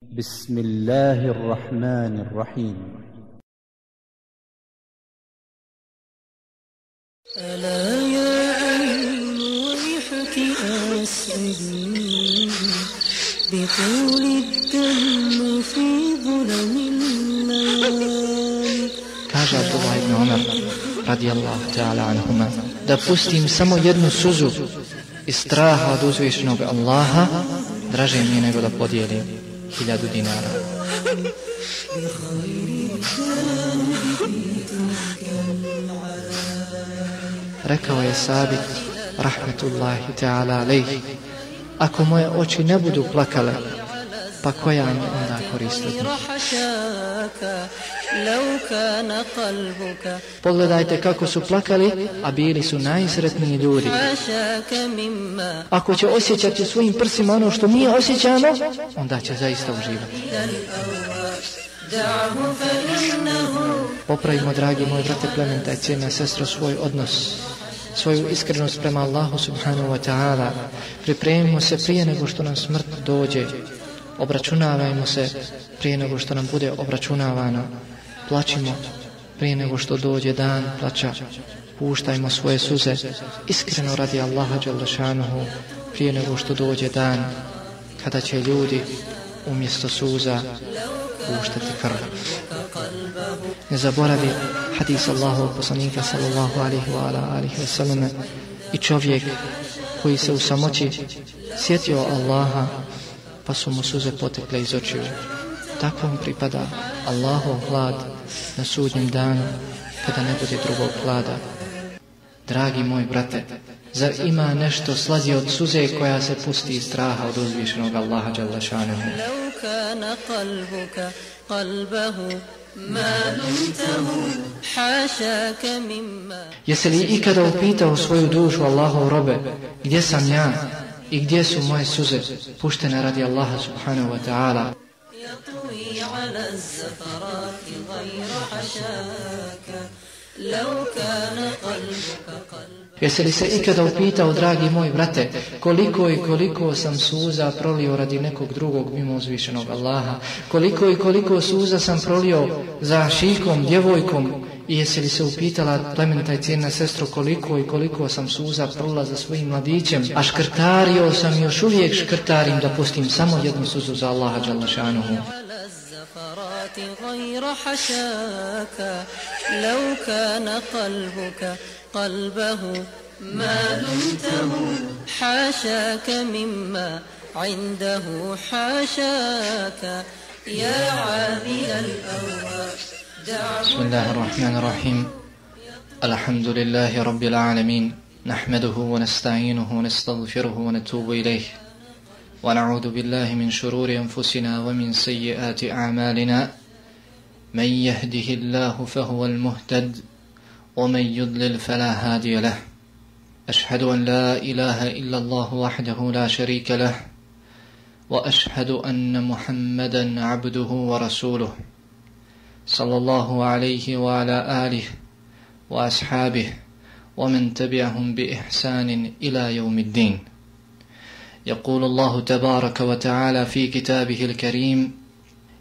بسم الله الرحمن الرحيم. ألا يا عين ريحك بطول الدم في ظلم الليالي كاجا عبد بن عمر رضي الله تعالى عنهما. Da pustim samo jednu suzu دوزو straha بالله درجة Allaha, draže mi je. حلاد دينار. ركا ويا سابق رحمة الله تعالى عليه. أكو ما يأوتي نبدو بلاكالك pa koja mi onda koristi Pogledajte kako su plakali, a bili su najsretniji ljudi. Ako će osjećati svojim prsima ono što mi osjećamo, onda će zaista uživati. Popravimo, dragi moji brate plemente, cijena sestro, svoj odnos svoju iskrenost prema Allahu subhanahu wa ta'ala. Pripremimo se prije nego što nam smrt dođe. Obračunavajmo se prije nego što nam bude obračunavano. Plaćimo prije nego što dođe dan plaća. Puštajmo svoje suze iskreno radi Allaha Đalešanuhu prije nego što dođe dan kada će ljudi umjesto suza puštati krv. Ne zaboravi hadis Allahu poslanika sallallahu alihi wa ala alihi wa sallam i čovjek koji se u samoći sjetio Allaha pa su mu suze potekle iz očiju. Takvom pripada Allahov hlad na sudnjem danu, kada ne bude drugog hlada. Dragi moj brate, zar ima nešto slazi od suze koja se pusti iz straha od uzvišenog Allaha Đallašanehu? Jesi li ikada upitao svoju dušu Allahov robe, gdje sam ja, i gdje su moje suze puštene radi Allaha subhanahu wa ta'ala? يطوي على الزفرات غير حشاك لو كان قلبك قلبا Jesi li se ikada upitao, dragi moj brate, koliko i koliko sam suza prolio radi nekog drugog mimo uzvišenog Allaha? Koliko i koliko suza sam prolio za šikom, djevojkom? I jesi li se upitala, plementa i cijena sestro, koliko i koliko sam suza prolila za svojim mladićem? A škrtario sam i još uvijek škrtarim da pustim samo jednu suzu za Allaha Đalašanuhu. على الزفرات غير حشاك لو كان قلبك قلبه ما دمته حاشاك مما عنده حاشاك يا عامل الأوراق دعه بسم الله الرحمن الرحيم الحمد لله رب العالمين نحمده ونستعينه ونستغفره ونتوب إليه ونعوذ بالله من شرور أنفسنا ومن سيئات أعمالنا من يهده الله فهو المهتد ومن يضلل فلا هادي له أشهد أن لا إله إلا الله وحده لا شريك له وأشهد أن محمدا عبده ورسوله صلى الله عليه وعلى آله وأصحابه ومن تبعهم بإحسان إلى يوم الدين. يقول الله تبارك وتعالى في كتابه الكريم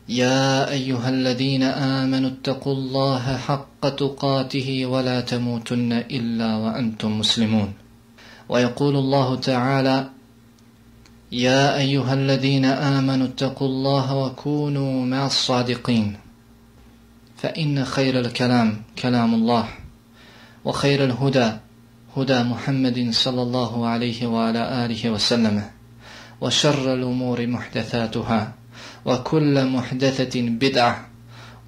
يا أيها الذين آمنوا اتقوا الله حق تقاته ولا تموتن إلا وأنتم مسلمون. ويقول الله تعالى يا أيها الذين آمنوا اتقوا الله وكونوا مع الصادقين. فإن خير الكلام كلام الله وخير الهدى هدى محمد صلى الله عليه وعلى آله وسلم وشر الأمور محدثاتها وكل محدثة بدعة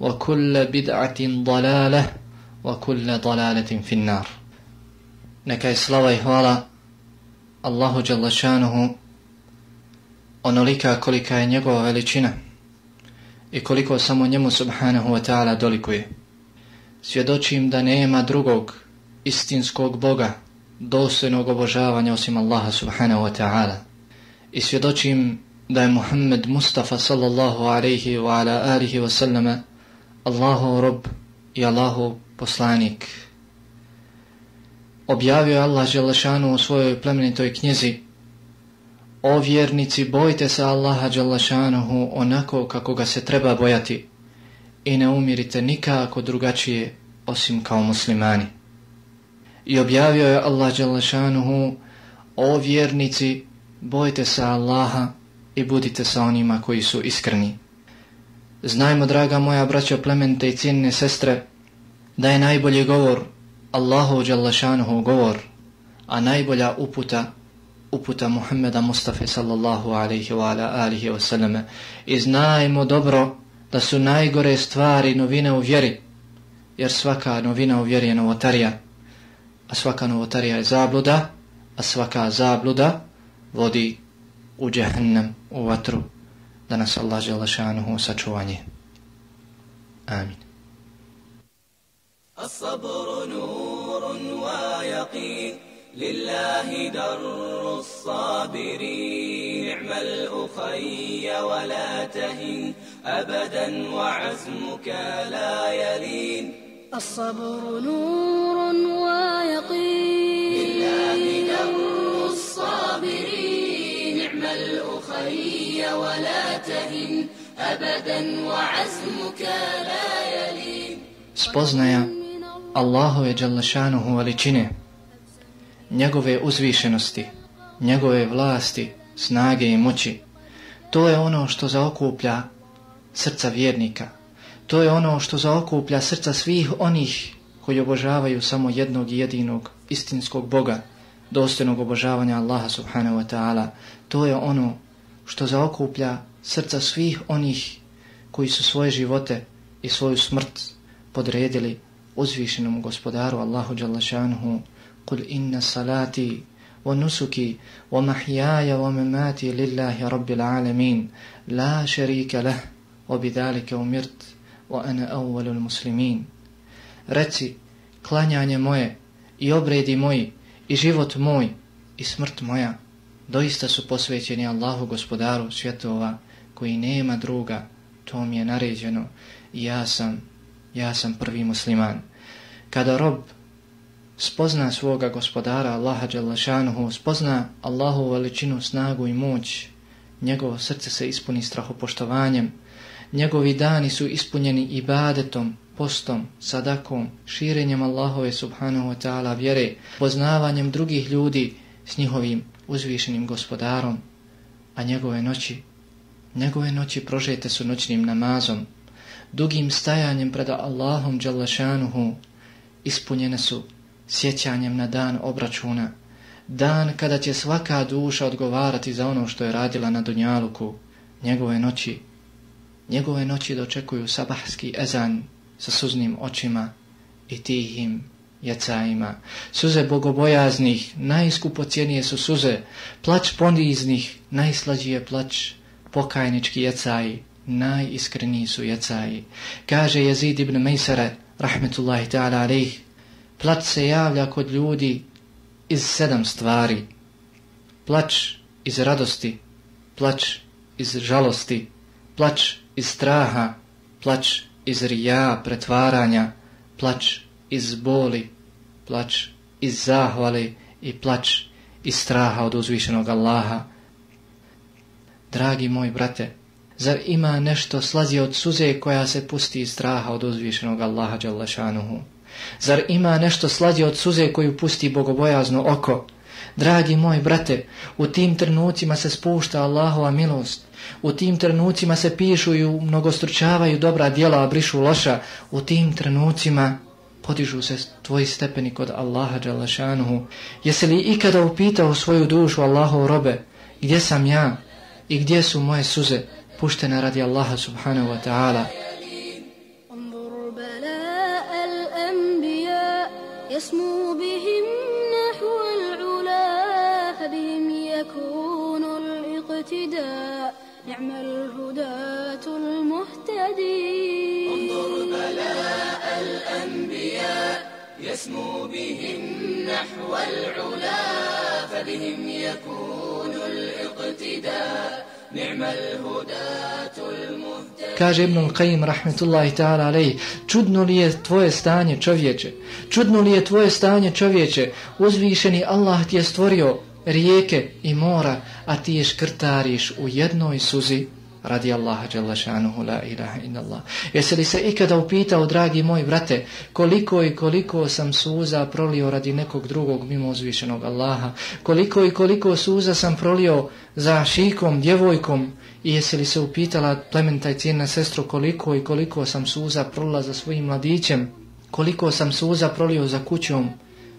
وكل بدعة ضلالة وكل ضلالة في النار. Neka je slava i hvala Allahu Đalašanuhu onolika kolika je njegova veličina. I koliko samo njemu subhanahu wa ta'ala dolikuje. Svjedočim da nema drugog istinskog Boga dostojnog obožavanja osim Allaha subhanahu wa ta'ala. I svjedočim da je Muhammed Mustafa sallallahu alaihi wa ala alihi wa sallama Allahu rob i Allahu poslanik. Objavio je Allah Želešanu u svojoj plemenitoj knjizi O vjernici, bojte se Allaha Đalašanuhu onako kako ga se treba bojati i ne umirite nikako drugačije osim kao muslimani. I objavio je Allah Đalašanuhu O vjernici, bojte se Allaha i budite sa onima koji su iskreni. Znajmo, draga moja braća plemente i cijenine sestre, da je najbolji govor Allahu Đalašanuhu govor, a najbolja uputa uputa Muhammeda Mustafa sallallahu alaihi wa ala alihi wa sallame. I znajmo dobro da su najgore stvari novine u vjeri, jer svaka novina u vjeri je novotarija, a svaka novotarija je zabluda, a svaka zabluda vodi u džahnem, u vatru, da nas Allah žele šanuhu sačuvanje. Amin. الصبر نور ويقين لله در الصابرين نعم الأخي ولا تهن أبدا وعزمك لا يلين. الصبر نور ويقين. لله در الصابرين نعم الأخي ولا تهن أبدا وعزمك لا يلين. Spoznaja Allahove Đalešanuhu veličine. Njegove uzvišenosti, njegove vlasti, snage i moći. To je ono što zaokuplja srca vjernika. To je ono što zaokuplja srca svih onih koji obožavaju samo jednog i jedinog istinskog Boga, dostojnog obožavanja Allaha subhanahu wa ta'ala. To je ono što zaokuplja srca svih onih koji su svoje živote i svoju smrt podredili uzvišenom gospodaru Allahu Đalašanhu قل إن صلاتي ونسكي ومحياي ومماتي لله رب العالمين لا شريك له وبذلك أمرت وأنا أول المسلمين Reci, klanjanje moje i obredi moji i život moj i smrt moja doista su posvećeni Allahu gospodaru svjetova koji nema druga, to mi je naređeno i ja sam, ja sam prvi musliman. Kada rob spozna svoga gospodara Allaha Đalašanuhu, spozna Allahu veličinu, snagu i moć, njegovo srce se ispuni strahopoštovanjem, njegovi dani su ispunjeni ibadetom, postom, sadakom, širenjem Allahove subhanahu wa ta'ala vjere, poznavanjem drugih ljudi s njihovim uzvišenim gospodarom, a njegove noći, njegove noći prožete su noćnim namazom, dugim stajanjem pred Allahom Đalašanuhu, ispunjene su sjećanjem na dan obračuna, dan kada će svaka duša odgovarati za ono što je radila na Dunjaluku, njegove noći, njegove noći dočekuju sabahski ezan sa suznim očima i tihim jecajima. Suze bogobojaznih, najskupocijenije su suze, plać poniznih, najslađi je plać, pokajnički jecaji, najiskreniji su jecaji. Kaže Jezid ibn Mejsare, rahmetullahi ta'ala alaih, Plać se javlja kod ljudi iz sedam stvari. Plać iz radosti, plać iz žalosti, plać iz straha, plać iz rija, pretvaranja, plać iz boli, plać iz zahvali i plać iz straha od uzvišenog Allaha. Dragi moj brate, zar ima nešto slazi od suze koja se pusti iz straha od uzvišenog Allaha Đalešanuhu? Zar ima nešto slađe od suze koju pusti bogobojazno oko? Dragi moj brate, u tim trenucima se spušta Allahova milost. U tim trenucima se pišu i mnogostručavaju dobra djela, a brišu loša. U tim trenucima podižu se tvoji stepeni kod Allaha Đalašanuhu. Jesi li ikada upitao svoju dušu Allahov robe, gdje sam ja i gdje su moje suze puštene radi Allaha subhanahu wa ta'ala? يسمو بهم نحو العلا فبهم يكون الاقتداء نعم الهداة المهتدين Kaže Ibn Qayyim rahmetullahi ta'ala alej, čudno li je tvoje stanje čovječe? Čudno li je tvoje stanje čovječe? Uzvišeni Allah ti je stvorio rijeke i mora, a ti je škrtariš u jednoj suzi radi Allaha jalla šanuhu la ilaha illallah. Jesi li se ikada upitao, dragi moj brate, koliko i koliko sam suza prolio radi nekog drugog mimo uzvišenog Allaha? Koliko i koliko suza sam prolio za šikom, djevojkom? I jesi li se upitala, plementa i cijena sestro, koliko i koliko sam suza prolila za svojim mladićem? Koliko sam suza prolio za kućom,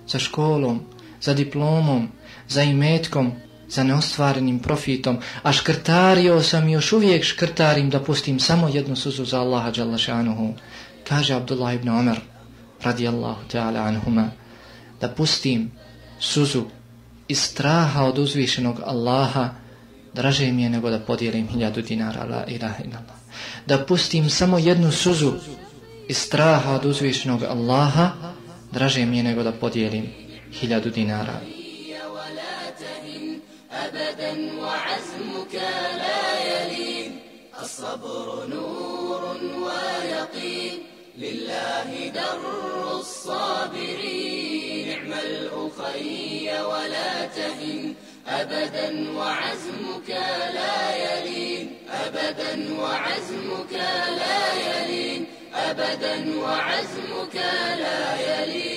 za školom, za diplomom, za imetkom, za neostvarenim profitom, a škrtario sam još uvijek škrtarim da pustim samo jednu suzu za Allaha Đalašanuhu. Kaže Abdullah ibn Omer, radijallahu ta'ala anhuma, da pustim suzu iz straha od uzvišenog Allaha, draže mi je nego da podijelim hiljadu dinara, la ilaha illallah. Da pustim samo jednu suzu iz straha od uzvišenog Allaha, draže mi je nego da podijelim hiljadu dinara. أبدا وعزمك لا يلين. الصبر نور ويقين. لله در الصابرين. نعم الأخي ولا تهن. أبدا وعزمك لا يلين. أبدا وعزمك لا يلين. أبدا وعزمك لا يلين.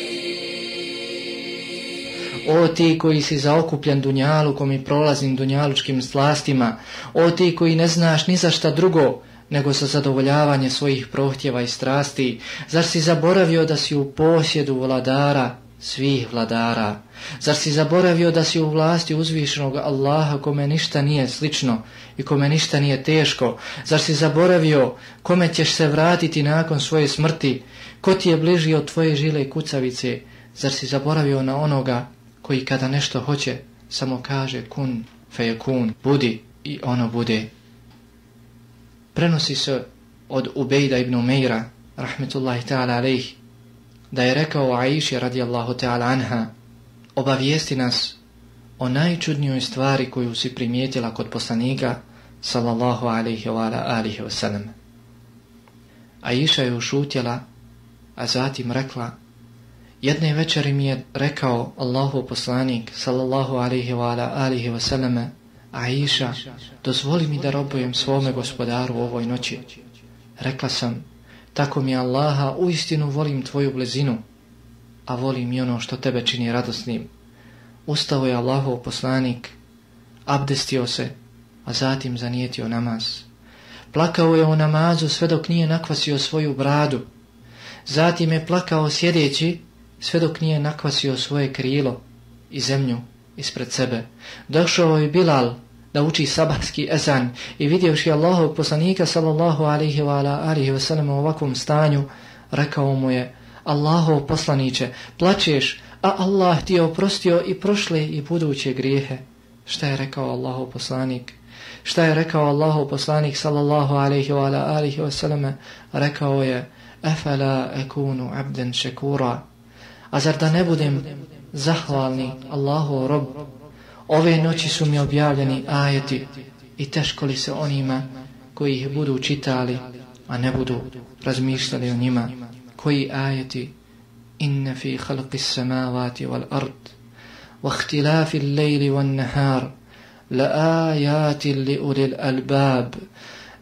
O ti koji si zaokupljen dunjalukom i prolaznim dunjalučkim slastima, o ti koji ne znaš ni za šta drugo, nego za zadovoljavanje svojih prohtjeva i strasti, zar si zaboravio da si u posjedu vladara svih vladara? Zar si zaboravio da si u vlasti uzvišenog Allaha kome ništa nije slično i kome ništa nije teško? Zar si zaboravio kome ćeš se vratiti nakon svoje smrti? Ko ti je bliži od tvoje žile i kucavice? Zar si zaboravio na onoga koji kada nešto hoće, samo kaže kun fe kun, budi i ono bude. Prenosi se od Ubejda ibn Umeira, rahmetullahi ta'ala alaih, da je rekao Aisha radijallahu ta'ala anha, obavijesti nas o najčudnijoj stvari koju si primijetila kod poslanika, sallallahu alaihi wa ala alihi wa sallam. Aisha je ušutjela, a zatim rekla, Jedne večeri mi je rekao Allahu poslanik sallallahu alaihi wa ala alihi wa sallame Aisha, dozvoli mi da robujem svome gospodaru u ovoj noći. Rekla sam, tako mi Allaha, uistinu volim tvoju blizinu, a volim i ono što tebe čini radosnim. Ustao je Allahov poslanik, abdestio se, a zatim zanijetio namaz. Plakao je u namazu sve dok nije nakvasio svoju bradu. Zatim je plakao sjedeći, sve dok nije nakvasio svoje krilo i zemlju ispred sebe. Došao je Bilal da uči sabahski ezan i vidjevši Allahog poslanika sallallahu alihi wa ala alihi wa sallam u ovakvom stanju, rekao mu je Allahov poslaniće, plaćeš, a Allah ti je oprostio i prošle i buduće grijehe. Šta je rekao Allahov poslanik? Šta je rekao Allahov poslanik sallallahu alihi wa ala alihi wa sallam? Rekao je, efela ekunu abden šekura, A zar da ne budem zahvalni Allahu rob? Ove noći su mi objavljeni ajeti i teško li se onima koji ih budu čitali, a ne budu razmišljali o njima. Koji ajeti? Inne fi halqi samavati wal ard, wa ihtilafi l-lejli wal nahar, la ajati li ulil albab,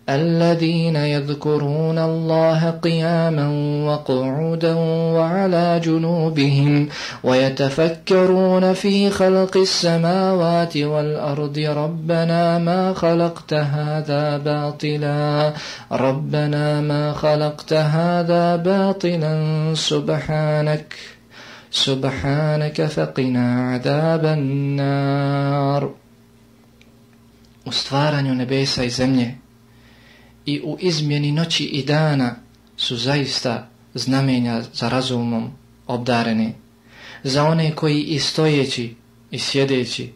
الذين يذكرون الله قياما وقعودا وعلى جنوبهم ويتفكرون في خلق السماوات والأرض ربنا ما خلقت هذا باطلا ربنا ما خلقت هذا باطلا سبحانك سبحانك فقنا عذاب النار. U stvaranju nebesa i zemlje i u izmjeni noći i dana su zaista znamenja za razumom obdareni. Za one koji i stojeći, i sjedeći,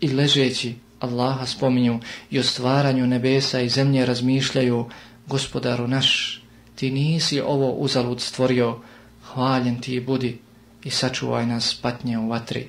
i ležeći Allaha spominju i o stvaranju nebesa i zemlje razmišljaju gospodaru naš, ti nisi ovo uzalud stvorio, hvaljen ti budi i sačuvaj nas patnje u vatri.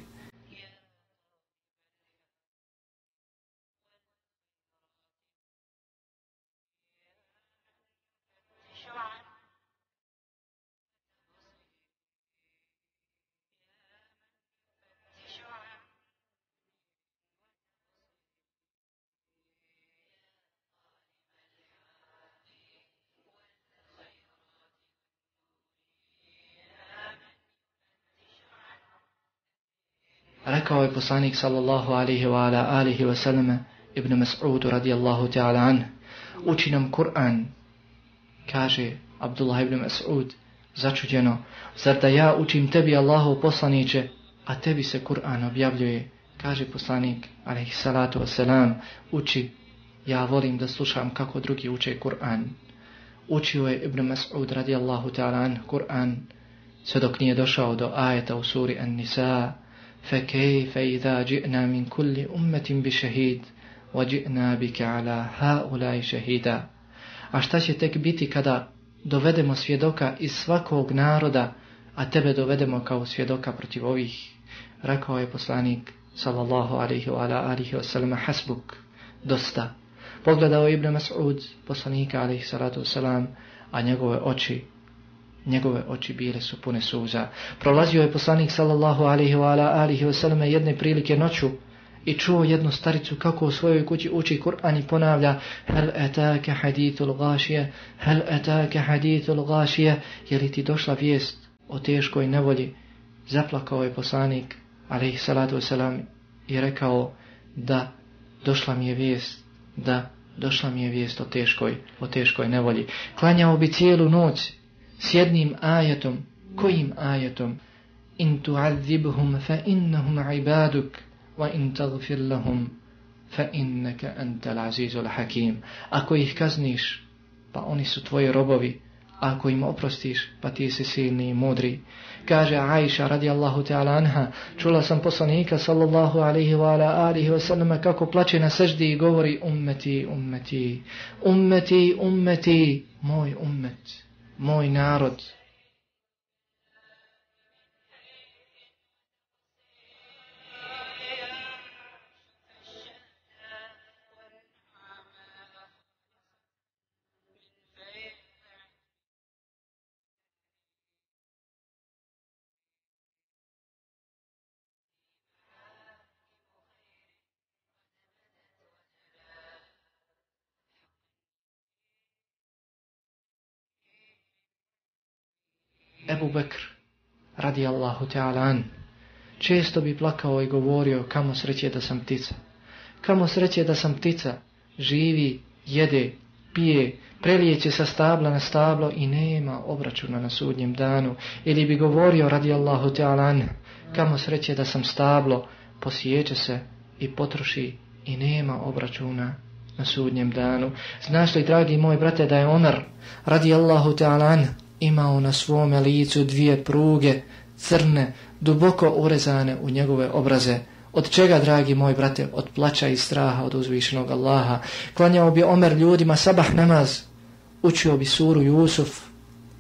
Rekao je poslanik sallallahu alihi wa ala alihi wa sallame ibn Mas'udu radijallahu ta'ala an. Uči nam Kur'an. Kaže Abdullah ibn Mas'ud začuđeno. Zar da ja učim tebi Allahu poslaniće, a tebi se Kur'an objavljuje? Kaže poslanik alaihi salatu wa salam. Uči. Ja volim da slušam kako drugi uče Kur'an. Učio je Ibn Mas'ud radijallahu ta'ala an Kur'an sve dok nije došao do ajeta u suri An-Nisa فَكَيْفَ إِذَا جِئْنَا مِنْ كُلِّ أُمَّةٍ بِشَهِيدٍ وَجِئْنَا بِكَ عَلَى هَؤُلَاءِ شَهِيدًا A šta će tek biti kada dovedemo svjedoka iz svakog naroda, a tebe dovedemo kao svjedoka protiv ovih? Rekao je poslanik, sallallahu alaihi wa alihi wa sallam, hasbuk, dosta. Pogledao Ibn Mas'ud, poslanika alaihi salatu wa salam, a njegove oči njegove oči bile su pune suza. Prolazio je poslanik sallallahu alihi wa ala alihi wa sallam jedne prilike noću i čuo jednu staricu kako u svojoj kući uči Kur'an i ponavlja Hel etake hadithul gašije, hel etake hadithul gašije, je li ti došla vijest o teškoj nevolji? Zaplakao je poslanik alihi salatu wa sallam i rekao da došla mi je vijest, da došla mi je vijest o teškoj, o teškoj nevolji. Klanjao bi cijelu noć s jednim ajetom. Kojim ajetom? In tu'adzibhum fa innahum ibaduk wa in taghfir lahum fa innaka antal azizul hakim. Ako ih kazniš, pa oni su tvoji robovi. Ako im oprostiš, pa ti si silni i mudri. Kaže Aisha radijallahu ta'ala anha, čula sam poslanika sallallahu alaihi wa ala alihi wa sallam kako plače na seždi i govori ummeti, ummeti, ummeti, ummeti, moj ummet moj narod. Bekr, radi Allahu Teala an, često bi plakao i govorio kamo sreće da sam ptica. Kamo sreće da sam ptica, živi, jede, pije, prelijeće sa stabla na stablo i nema obračuna na sudnjem danu. Ili bi govorio radi Allahu Teala an, kamo sreće da sam stablo, posijeće se i potroši i nema obračuna na sudnjem danu. Znaš li, dragi moj brate, da je Omer, radi Allahu Teala an, imao na svome licu dvije pruge, crne, duboko urezane u njegove obraze. Od čega, dragi moj brate, od plaća i straha od uzvišenog Allaha. Klanjao bi Omer ljudima sabah namaz, učio bi suru Jusuf,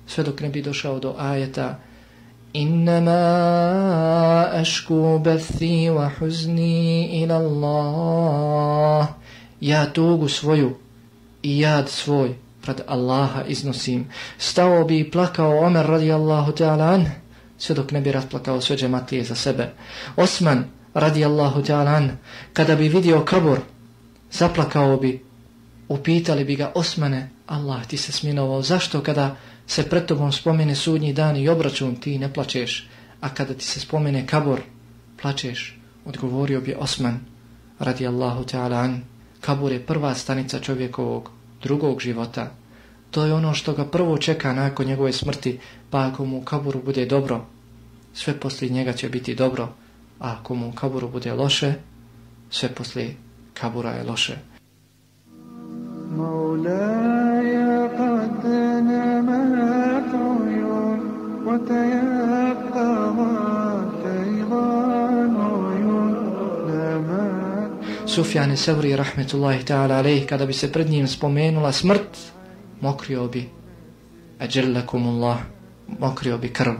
sve dok ne bi došao do ajeta. Innama ašku bethi wa huzni ila Allah. Ja tugu svoju i jad svoj pred Allaha iznosim. Stao bi i plakao Omer radijallahu ta'ala an, sve dok ne bi rasplakao sve džematije za sebe. Osman radijallahu ta'ala an, kada bi vidio kabur, zaplakao bi, upitali bi ga Osmane, Allah ti se sminovao, zašto kada se pred tobom spomene sudnji dan i obračun ti ne plačeš, a kada ti se spomene kabur, plačeš, odgovorio bi Osman radijallahu ta'ala an, kabur je prva stanica čovjekovog drugog života. To je ono što ga prvo čeka nakon njegove smrti, pa ako mu u kaburu bude dobro, sve poslije njega će biti dobro, a ako mu u kaburu bude loše, sve poslije kabura je loše. مولاي قد نمت عيون وتيقظت Sufjane Sevri rahmetullahi ta'ala alaih, kada bi se pred njim spomenula smrt, mokrio bi ajallakumullah, mokrio bi krv.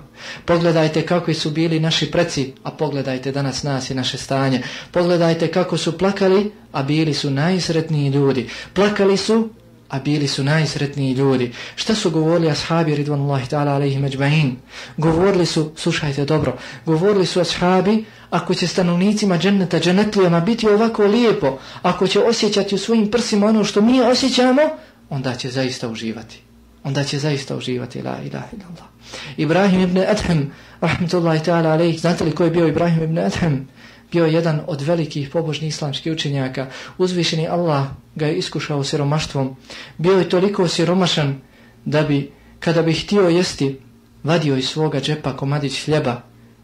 Pogledajte kako su bili naši preci, a pogledajte danas nas i naše stanje. Pogledajte kako su plakali, a bili su najsretniji ljudi. Plakali su a bili su najsretniji ljudi. Šta su govorili ashabi ridvanullahi ta'ala alaihi međbain? Govorili su, slušajte dobro, govorili su ashabi, ako će stanovnicima dženneta, džennetlijama biti ovako lijepo, ako će osjećati u svojim prsima ono što mi osjećamo, onda će zaista uživati. Onda će zaista uživati, la ilaha illallah. Ibrahim ibn Adham, rahmatullahi ta'ala alaihi, znate li ko je bio Ibrahim ibn Adham? Bio jedan od velikih pobožnih islamskih učenjaka. Uzvišeni Allah ga je iskušao siromaštvom. Bio je toliko siromašan da bi, kada bi htio jesti, vadio iz svoga džepa komadić hljeba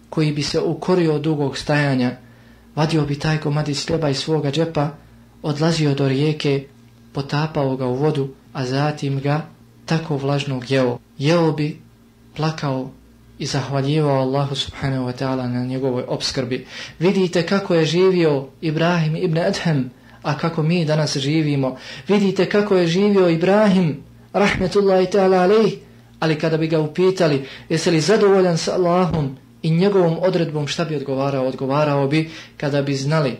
koji bi se ukorio od dugog stajanja. Vadio bi taj komadić hljeba iz svoga džepa, odlazio do rijeke, potapao ga u vodu, a zatim ga tako vlažnog jeo. Jeo bi, plakao i zahvaljivao Allahu subhanahu wa ta'ala na njegovoj obskrbi. Vidite kako je živio Ibrahim ibn Adhem, a kako mi danas živimo. Vidite kako je živio Ibrahim, rahmetullahi ta'ala alaih, ali kada bi ga upitali, jesi li zadovoljan sa Allahom i njegovom odredbom, šta bi odgovarao? Odgovarao bi kada bi znali,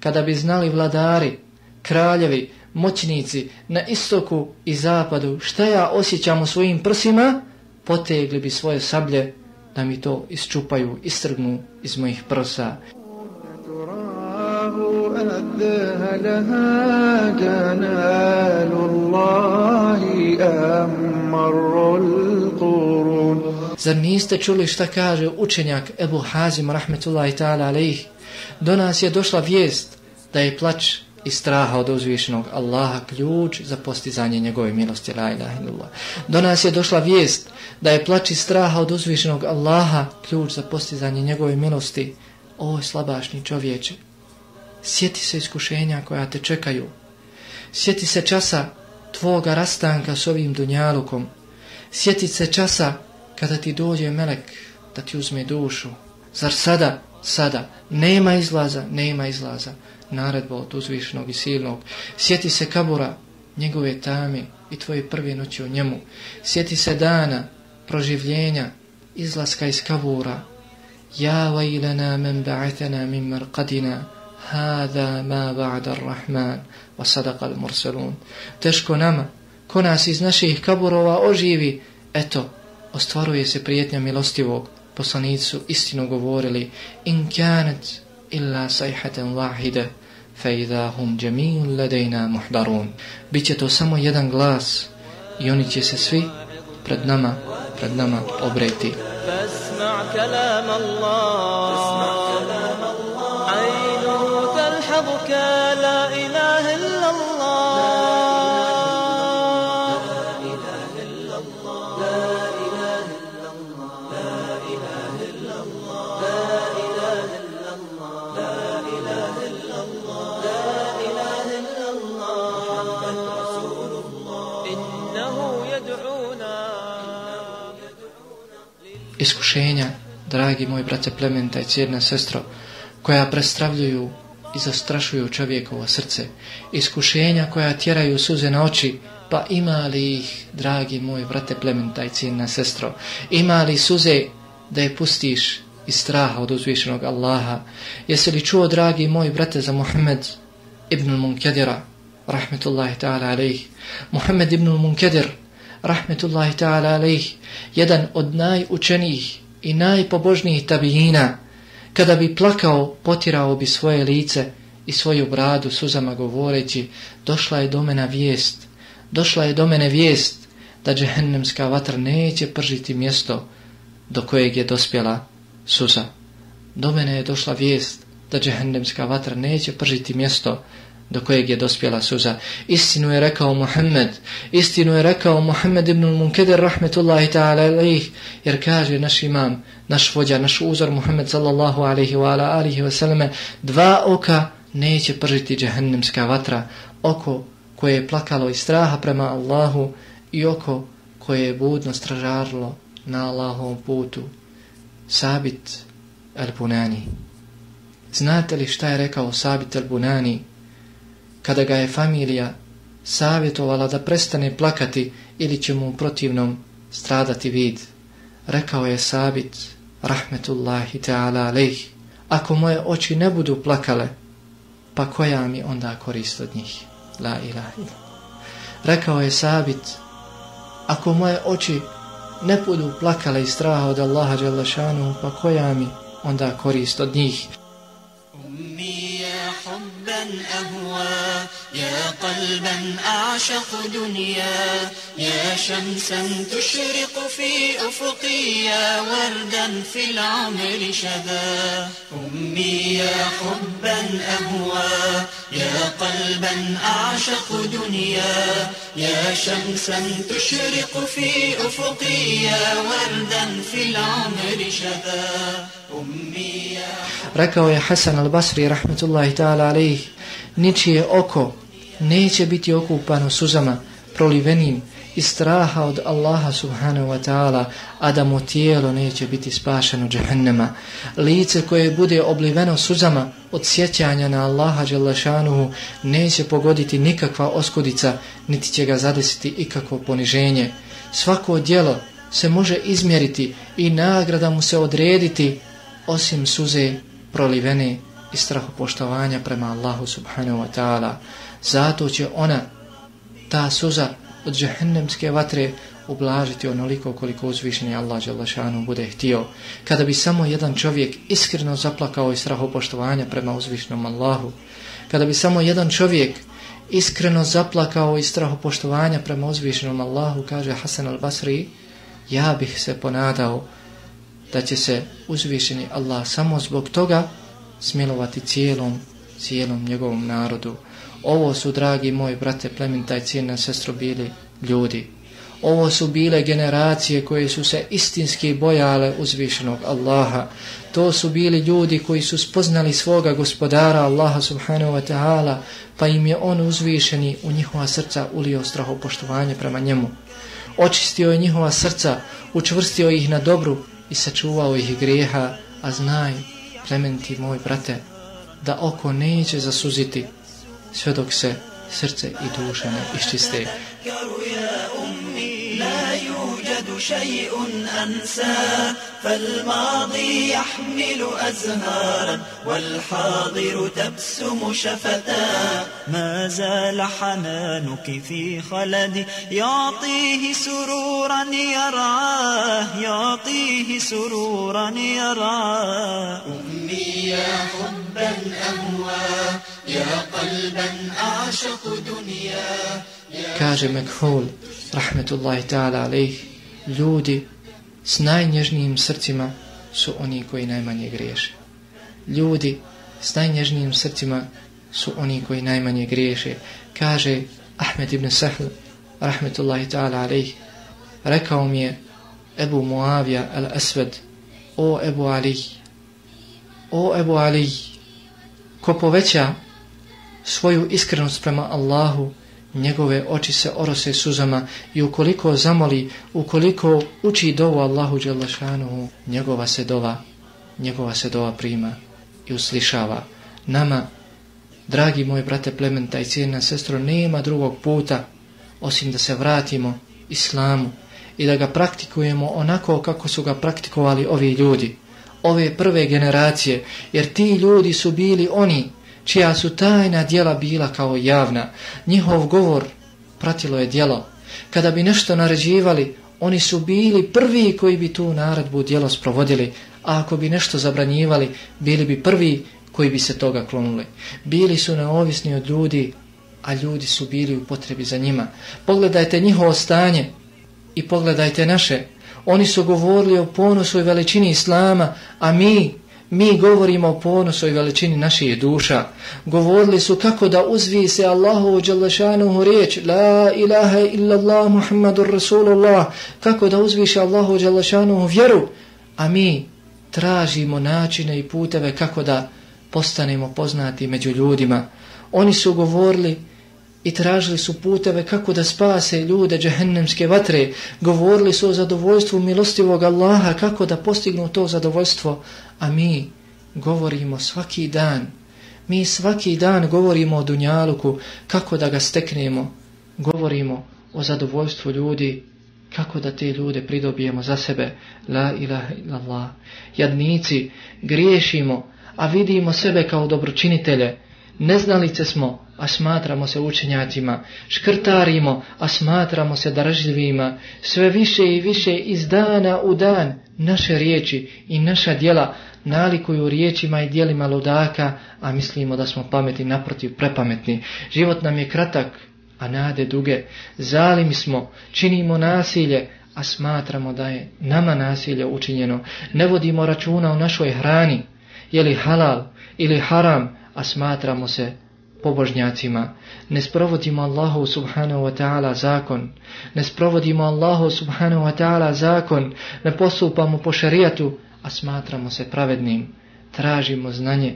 kada bi znali vladari, kraljevi, moćnici na istoku i zapadu, šta ja osjećam u svojim prsima, potegli bi svoje sablje da mi to isčupaju, istrgnu iz mojih prsa. Zar niste čuli šta kaže učenjak Ebu Hazim rahmetullahi ta'ala alaih? Do nas je došla vijest da je plać i straha od uzvišenog Allaha ključ za postizanje njegove milosti la ilaha illallah. Do nas je došla vijest da je plać i straha od uzvišenog Allaha ključ za postizanje njegove milosti. O slabašni čovječe, sjeti se iskušenja koja te čekaju. Sjeti se časa tvoga rastanka s ovim dunjalukom. Sjeti se časa kada ti dođe melek da ti uzme dušu. Zar sada, sada, nema izlaza, nema izlaza naredba od uzvišnog i silnog. Sjeti se kabura, njegove tame i tvoje prve noći u njemu. Sjeti se dana, proživljenja, izlaska iz kabura. Ja vajlana men ba'atana min marqadina, hada ma ba'da rahman, wa sadaqa al mursalun. Teško nama, ko nas iz naših kaburova oživi, eto, ostvaruje se prijetnja milostivog, poslanicu istinu govorili, in kanet illa sajhatan vahide, فَإِذَا هُمْ جَمِيٌ لَدَيْنَا مُحْدَرُونَ Biće to samo jedan glas i oni će se svi pred nama, pred nama obreti. فَاسْمَعْ كَلَامَ اللَّهِ عَيْنُهُ تَلْحَظُكَ لَا إِلَهِ iskušenja, dragi moj brate plementa i cijedna sestro, koja prestravljuju i zastrašuju čovjekovo srce, iskušenja koja tjeraju suze na oči, pa ima li ih, dragi moj brate plementa i cijedna sestro, ima li suze da je pustiš iz straha od uzvišenog Allaha, jesi li čuo, dragi moj brate, za Muhammed ibn Munkedira, rahmetullahi ta'ala alaih, Muhammed ibn Munkedir, rahmetullahi ta'ala alaih, jedan od najučenijih i najpobožnijih tabijina, kada bi plakao, potirao bi svoje lice i svoju bradu suzama govoreći, došla je do mene vijest, došla je do mene vijest da džehennemska vatra neće pržiti mjesto do kojeg je dospjela suza. Do mene je došla vijest da džehennemska vatra neće pržiti mjesto do kojeg je dospjela suza. Istinu je rekao Muhammed, istinu je rekao Muhammed ibn Munkedir rahmetullahi ta'ala alaih, jer kaže naš imam, naš vođa, naš uzor Muhammed sallallahu alaihi wa ala alihi wa sallame, dva oka neće pržiti džahennemska vatra, oko koje je plakalo iz straha prema Allahu i oko koje je budno stražarlo na Allahovom putu. Sabit al-Bunani. Znate li šta je rekao Sabit al-Bunani? Kada ga je familija savjetovala da prestane plakati ili će mu protivnom stradati vid. Rekao je Sabit, rahmetullahi ta'ala alejh, ako moje oči ne budu plakale, pa koja mi onda korist od njih? La ilaha Rekao je Sabit, ako moje oči ne budu plakale i straha od Allaha Đalešanu, pa koja mi onda korist od njih? أهوى. يا قلبا أعشق دنيا. يا شمسا تشرق في أفقي يا وردا في العمر شذا. أمي يا حبا أهوى. يا قلبا أعشق دنيا. يا شمسا تشرق في أفقي يا وردا في العمر شذا. Rekao je Hasan al-Basri, rahmetullahi ta'ala alaih, ničije oko neće biti okupano suzama prolivenim iz straha od Allaha subhanahu wa ta'ala, a da mu tijelo neće biti spašeno džahennema. Lice koje bude obliveno suzama od sjećanja na Allaha dželašanuhu neće pogoditi nikakva oskudica, niti će ga zadesiti ikakvo poniženje. Svako djelo se može izmjeriti i nagrada mu se odrediti osim suze prolivene i strahopoštovanja prema Allahu subhanahu wa ta'ala. Zato će ona, ta suza od džehennemske vatre, ublažiti onoliko koliko uzvišeni Allah Đelešanu bude htio. Kada bi samo jedan čovjek iskreno zaplakao i strahopoštovanja prema uzvišenom Allahu, kada bi samo jedan čovjek iskreno zaplakao i strahopoštovanja prema uzvišenom Allahu, kaže Hasan al-Basri, ja bih se ponadao da će se uzvišeni Allah samo zbog toga smilovati cijelom, cijelom njegovom narodu. Ovo su, dragi moji brate, plementaj cijena sestro, bili ljudi. Ovo su bile generacije koje su se istinski bojale uzvišenog Allaha. To su bili ljudi koji su spoznali svoga gospodara Allaha subhanahu wa ta'ala, pa im je on uzvišeni u njihova srca ulio strahopoštovanje prema njemu. Očistio je njihova srca, učvrstio ih na dobru i sačuvao ih grijeha, a znaj, plementi moj brate, da oko neće zasuziti sve dok se srce i duša ne iščiste. شيء أنسى فالماضي يحمل أزهارا والحاضر تبسم شفتا ما زال حنانك في خلدي يعطيه سرورا يرعاه يعطيه سرورا يرعاه أمي يا حبا أهوى يا قلبا أعشق دنيا. Kaže Mekhul, rahmetullahi ta'ala alaih, ljudi s najnježnijim srcima su oni koji najmanje griješe. Ljudi s najnježnijim srcima su oni koji najmanje griješe. Kaže Ahmed ibn Sahl, rahmetullahi ta'ala alaih, rekao mi je Ebu Muavija al-Asved, o Ebu Ali, o Ebu Ali, ko poveća svoju iskrenost prema Allahu, njegove oči se orose suzama i ukoliko zamoli, ukoliko uči dovu Allahu Đelešanuhu, njegova se dova, njegova se dova prima i uslišava. Nama, dragi moji brate plementa i cijena sestro, nema drugog puta osim da se vratimo islamu i da ga praktikujemo onako kako su ga praktikovali ovi ljudi, ove prve generacije, jer ti ljudi su bili oni čija su tajna dijela bila kao javna. Njihov govor pratilo je dijelo. Kada bi nešto naređivali, oni su bili prvi koji bi tu naredbu dijelo sprovodili, a ako bi nešto zabranjivali, bili bi prvi koji bi se toga klonuli. Bili su neovisni od ljudi, a ljudi su bili u potrebi za njima. Pogledajte njihovo stanje i pogledajte naše. Oni su govorili o ponosu i veličini Islama, a mi Mi govorimo o ponosu i veličini naših duša. Govorili su kako da uzvi se Allahu Đalešanuhu riječ La ilaha illallah Muhammadur Rasulullah kako da uzviše Allahu Đalešanuhu vjeru. A mi tražimo načine i puteve kako da postanemo poznati među ljudima. Oni su govorili i tražili su puteve kako da spase ljude džehennemske vatre. Govorili su o zadovoljstvu milostivog Allaha kako da postignu to zadovoljstvo. A mi govorimo svaki dan, mi svaki dan govorimo o Dunjaluku kako da ga steknemo. Govorimo o zadovoljstvu ljudi kako da te ljude pridobijemo za sebe. La ilaha illallah. Jadnici, griješimo, a vidimo sebe kao dobročinitelje. Neznalice smo, a smatramo se učenjacima, škrtarimo, a smatramo se dražljivima, sve više i više iz dana u dan naše riječi i naša dijela nalikuju riječima i dijelima ludaka, a mislimo da smo pametni, naprotiv prepametni. Život nam je kratak, a nade duge. Zalimi smo, činimo nasilje, a smatramo da je nama nasilje učinjeno, ne vodimo računa o našoj hrani, je li halal ili haram, a smatramo se pobožnjacima, ne sprovodimo Allahu subhanahu wa ta'ala zakon, ne sprovodimo Allahu subhanahu wa ta'ala zakon, ne postupamo po šarijatu, a smatramo se pravednim, tražimo znanje,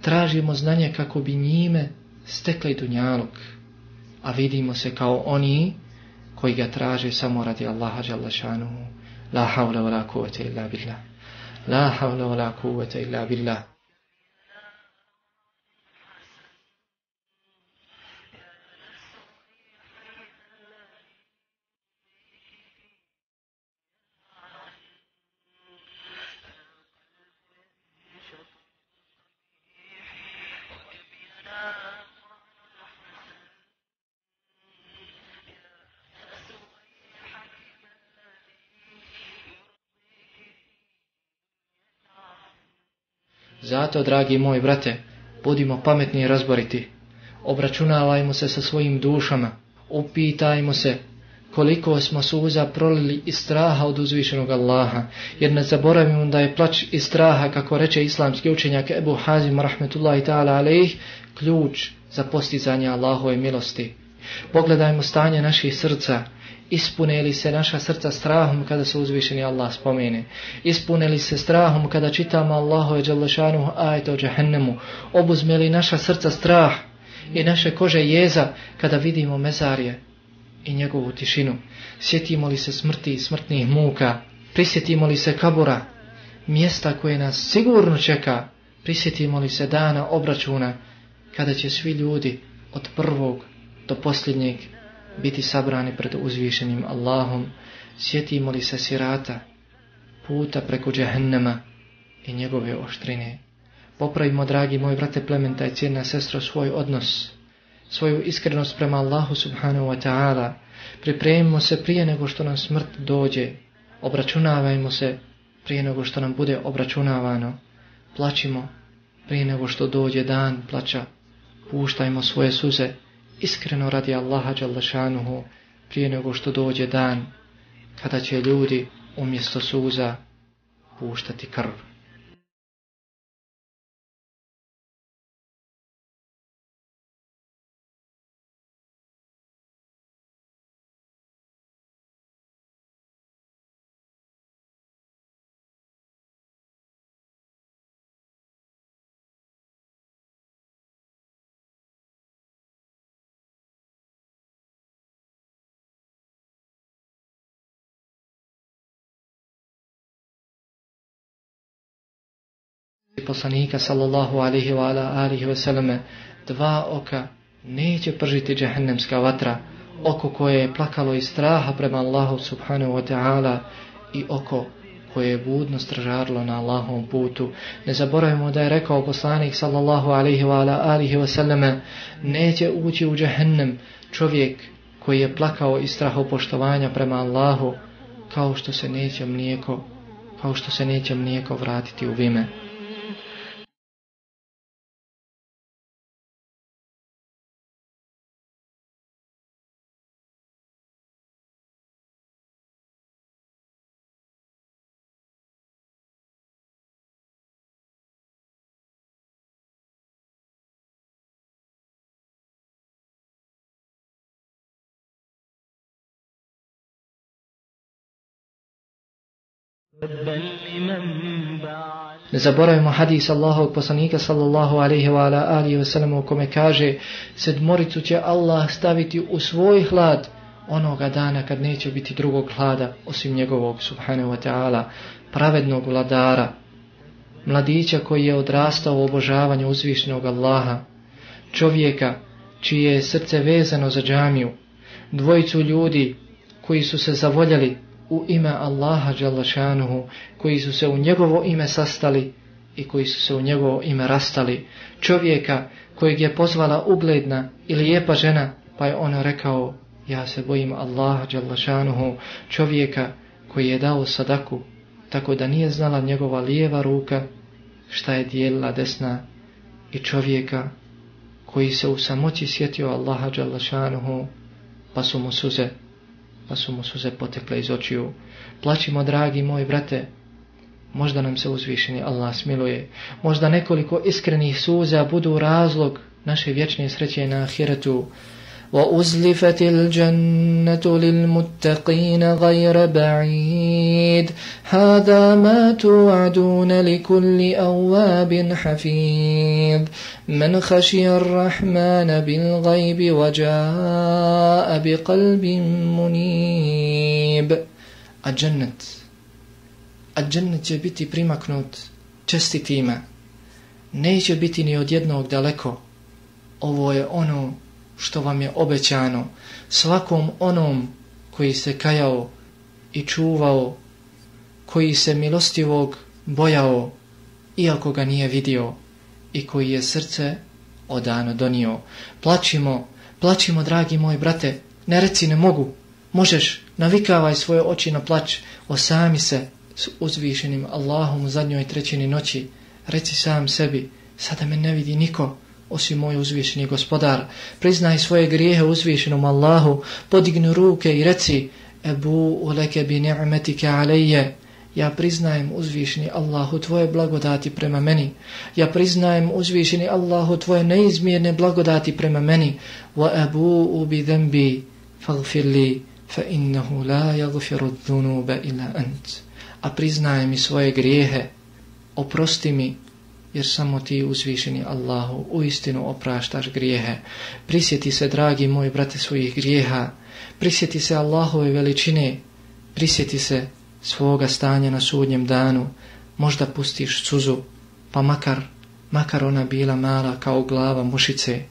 tražimo znanje kako bi njime stekli dunjaluk, a vidimo se kao oni koji ga traže samo radi Allaha jalla šanuhu. La havla wa la kuvvete illa billah. La havla wa la kuvvete illa billah. Zato, dragi moji brate, budimo pametni i razboriti. Obračunavajmo se sa svojim dušama. Upitajmo se koliko smo suza prolili iz straha od uzvišenog Allaha. Jer ne zaboravimo da je plać iz straha, kako reče islamski učenjak Ebu Hazim, rahmetullahi ta'ala, alaih, ključ za postizanje Allahove milosti. Pogledajmo stanje naših srca, ispune li se naša srca strahom kada se uzvišeni Allah spomene, ispune li se strahom kada čitamo Allahove džalašanu ajta o džahennemu, obuzme li naša srca strah i naše kože jeza kada vidimo mezarje i njegovu tišinu, sjetimo li se smrti i smrtnih muka, prisjetimo li se kabura, mjesta koje nas sigurno čeka, prisjetimo li se dana obračuna kada će svi ljudi od prvog do posljednjeg biti sabrani pred uzvišenim Allahom, sjetimo li se sirata, puta preko džehennema i njegove oštrine. Popravimo, dragi moj brate plementa i cijena sestro, svoj odnos, svoju iskrenost prema Allahu subhanahu wa ta'ala. Pripremimo se prije nego što nam smrt dođe. Obračunavajmo se prije nego što nam bude obračunavano. Plaćimo prije nego što dođe dan plaća. Puštajmo svoje suze iskreno radi Allaha Đalešanuhu prije nego što dođe dan kada će ljudi umjesto suza puštati krv. Poslanika sallallahu alaihi wa ala alihi wa sallame dva oka neće pržiti džehennemska vatra oko koje je plakalo iz straha prema Allahu subhanahu wa ta'ala i oko koje je budno stražarilo na Allahovom putu. Ne zaboravimo da je rekao poslanik sallallahu alaihi wa ala alihi wa sallame neće ući u džehennem čovjek koji je plakao iz straha poštovanja prema Allahu kao što se neće mlijeko kao što se neće mlijeko vratiti u vime. Ne zaboravimo hadis Allahog poslanika sallallahu alaihi wa ala alihi wa sallam u kome kaže sedmoricu će Allah staviti u svoj hlad onoga dana kad neće biti drugog hlada osim njegovog subhanahu wa ta'ala pravednog vladara mladića koji je odrastao u obožavanju uzvišenog Allaha čovjeka čije je srce vezano za džamiju dvojicu ljudi koji su se zavoljali u ime Allaha Đalašanuhu, koji su se u njegovo ime sastali i koji su se u njegovo ime rastali. Čovjeka kojeg je pozvala ugledna ili lijepa žena, pa je ona rekao, ja se bojim Allaha Đalašanuhu, čovjeka koji je dao sadaku, tako da nije znala njegova lijeva ruka šta je dijelila desna i čovjeka koji se u samoći sjetio Allaha Đalašanuhu, pa su mu suze pa su mu suze potekle iz očiju. Plaćimo, dragi moji brate, možda nam se uzvišeni Allah smiluje, možda nekoliko iskrenih suza budu razlog naše vječne sreće na ahiretu, وأزلفت الجنة للمتقين غير بعيد. هذا ما توعدون لكل أواب حفيظ. من خشي الرحمن بالغيب وجاء بقلب منيب. الجنة الجنة će biti primaknut čestitima. Neće biti ni od jednog daleko. Ovo je ono što vam je obećano svakom onom koji se kajao i čuvao, koji se milostivog bojao, iako ga nije vidio i koji je srce odano donio. Plaćimo, plaćimo, dragi moj brate, ne reci ne mogu, možeš, navikavaj svoje oči na plać, osami se s uzvišenim Allahom u zadnjoj trećini noći, reci sam sebi, sada me ne vidi niko, osim moj uzvišeni gospodar. Priznaj svoje grijehe uzvišenom Allahu, podigni ruke i reci Ebu uleke bi ni'metike alejje. Ja priznajem uzvišeni Allahu tvoje blagodati prema meni. Ja priznajem uzvišeni Allahu tvoje neizmjerne blagodati prema meni. Wa ebu ubi zembi fagfirli fa innahu la jagfiru dhunube ila ant. A priznajem i svoje grijehe. Oprosti mi jer samo ti uzvišeni Allahu u istinu opraštaš grijehe. Prisjeti se, dragi moji brate, svojih grijeha. Prisjeti se Allahove veličine. Prisjeti se svoga stanja na sudnjem danu. Možda pustiš suzu, pa makar, makar ona bila mala kao glava mušice.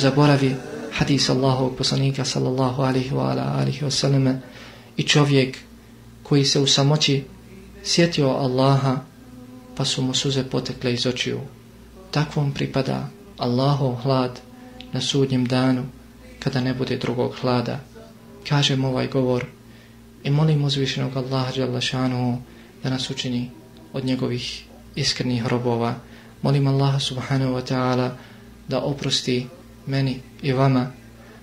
Zaboravi hadis Allahovog poslanika sallallahu alihi wa ala alihi wasallame i čovjek koji se u samoći sjetio Allaha pa su mu suze potekle iz očiju. Takvom pripada Allahov hlad na sudnjem danu kada ne bude drugog hlada. Kažem ovaj govor i molim uzvišenog Allaha Đalašanu da nas učini od njegovih iskrenih robova. Molim Allaha subhanahu wa ta'ala da oprosti meni i vama,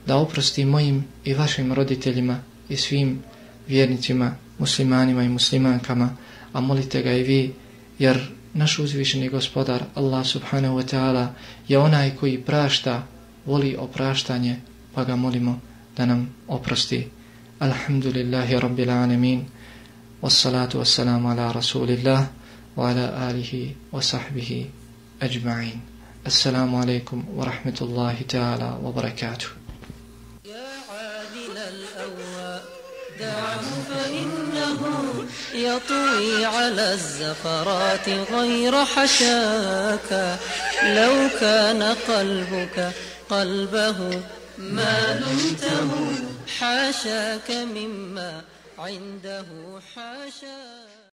da oprosti mojim i vašim roditeljima i svim vjernicima, muslimanima i muslimankama, a molite ga i vi, jer naš uzvišeni gospodar, Allah subhanahu wa ta'ala, je onaj koji prašta, voli opraštanje, pa ga molimo da nam oprosti. Alhamdulillahi rabbil alamin, wassalatu wassalamu ala rasulillah, wa ala alihi wa sahbihi ajma'in. السلام عليكم ورحمة الله تعالى وبركاته. يا عادل الأوى دعه فإنه يطوي على الزفرات غير حشاك. لو كان قلبك قلبه ما لمته حاشاك مما عنده حاشاك.